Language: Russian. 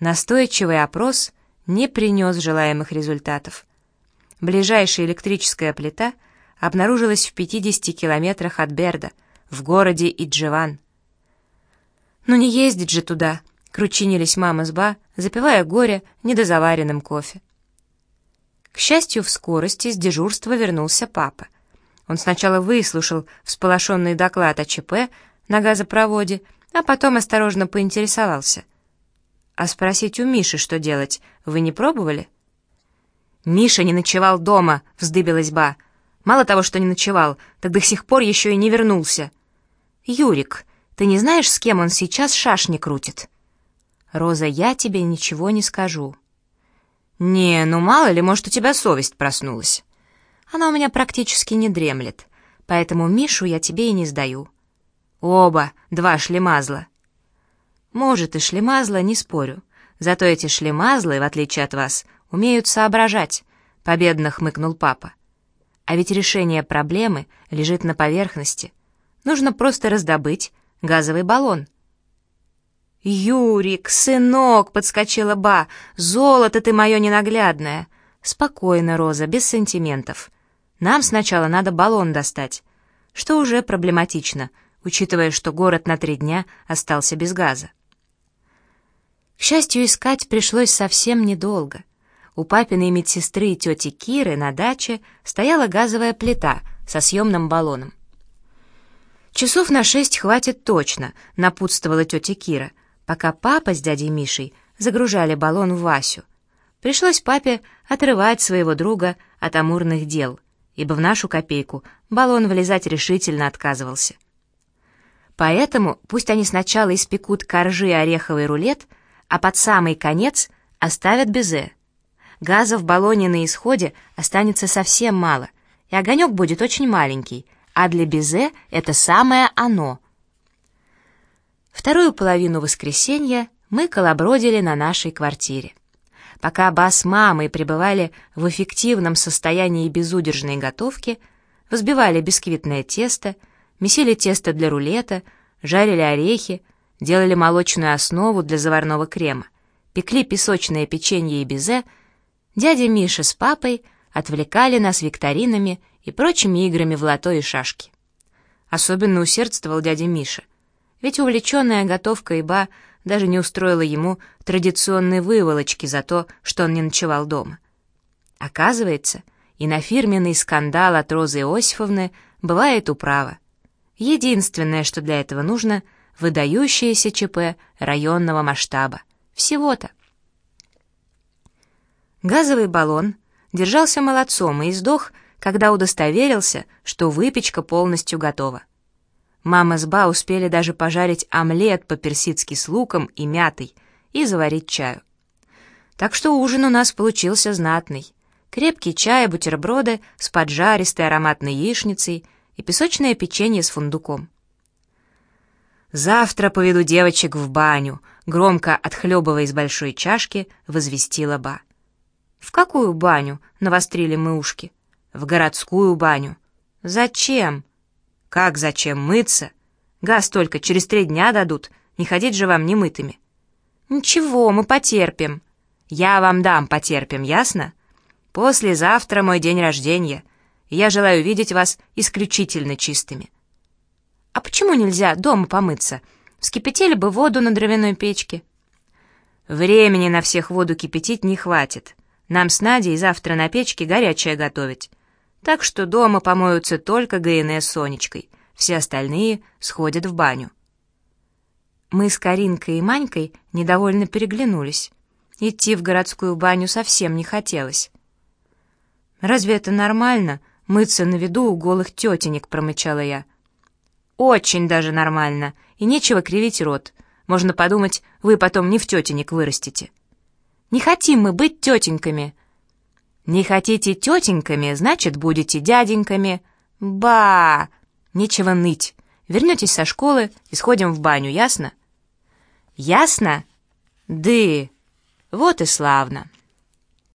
Настойчивый опрос не принес желаемых результатов. Ближайшая электрическая плита обнаружилась в 50 километрах от Берда, в городе Идживан. «Ну не ездить же туда!» — кручинились мама с Ба, запивая горе недозаваренным кофе. К счастью, в скорости с дежурства вернулся папа. Он сначала выслушал всполошенный доклад о ЧП на газопроводе, а потом осторожно поинтересовался. «А спросить у Миши, что делать, вы не пробовали?» «Миша не ночевал дома», — вздыбилась Ба. «Мало того, что не ночевал, так до сих пор еще и не вернулся». «Юрик, ты не знаешь, с кем он сейчас шашни крутит?» «Роза, я тебе ничего не скажу». «Не, ну мало ли, может, у тебя совесть проснулась». Она у меня практически не дремлет, поэтому Мишу я тебе и не сдаю. Оба, два шлемазла. Может, и шлемазла, не спорю. Зато эти шлемазлы, в отличие от вас, умеют соображать, победно хмыкнул папа. А ведь решение проблемы лежит на поверхности. Нужно просто раздобыть газовый баллон. «Юрик, сынок!» — подскочила Ба. «Золото ты мое ненаглядное!» «Спокойно, Роза, без сантиментов. Нам сначала надо баллон достать, что уже проблематично, учитывая, что город на три дня остался без газа. К счастью, искать пришлось совсем недолго. У папиной медсестры и тети Киры на даче стояла газовая плита со съемным баллоном. «Часов на шесть хватит точно», — напутствовала тетя Кира, пока папа с дядей Мишей загружали баллон в Васю. Пришлось папе отрывать своего друга от амурных дел — ибо в нашу копейку баллон влезать решительно отказывался. Поэтому пусть они сначала испекут коржи и ореховый рулет, а под самый конец оставят безе. Газа в баллоне на исходе останется совсем мало, и огонек будет очень маленький, а для безе это самое оно. Вторую половину воскресенья мы колобродили на нашей квартире. Пока Ба с мамой пребывали в эффективном состоянии безудержной готовки, взбивали бисквитное тесто, месили тесто для рулета, жарили орехи, делали молочную основу для заварного крема, пекли песочное печенье и безе, дядя Миша с папой отвлекали нас викторинами и прочими играми в лото и шашки. Особенно усердствовал дядя Миша, ведь увлеченная готовкой Ба даже не устроила ему традиционной выволочки за то, что он не ночевал дома. Оказывается, и на фирменный скандал от Розы Иосифовны бывает управа. Единственное, что для этого нужно — выдающееся ЧП районного масштаба. Всего-то. Газовый баллон держался молодцом и сдох, когда удостоверился, что выпечка полностью готова. Мама с Ба успели даже пожарить омлет по-персидски с луком и мятой и заварить чаю. Так что ужин у нас получился знатный. Крепкий чай, бутерброды с поджаристой ароматной яичницей и песочное печенье с фундуком. «Завтра поведу девочек в баню», — громко отхлебывая из большой чашки, возвестила Ба. «В какую баню?» — навострили мы ушки. «В городскую баню». «Зачем?» «Как зачем мыться? Газ только через три дня дадут, не ходить же вам немытыми». «Ничего, мы потерпим». «Я вам дам, потерпим, ясно? Послезавтра мой день рождения, я желаю видеть вас исключительно чистыми». «А почему нельзя дома помыться? Вскипятили бы воду на дровяной печке». «Времени на всех воду кипятить не хватит. Нам с Надей завтра на печке горячее готовить так что дома помоются только ГНС с Сонечкой, все остальные сходят в баню. Мы с Каринкой и Манькой недовольно переглянулись. Идти в городскую баню совсем не хотелось. «Разве это нормально, мыться на виду у голых тетенек?» — промычала я. «Очень даже нормально, и нечего кривить рот. Можно подумать, вы потом не в тетенек вырастете». «Не хотим мы быть тетеньками», не хотите тетеньками, значит, будете дяденьками. Ба! Нечего ныть. Вернетесь со школы и сходим в баню, ясно? Ясно? Ды. Вот и славно.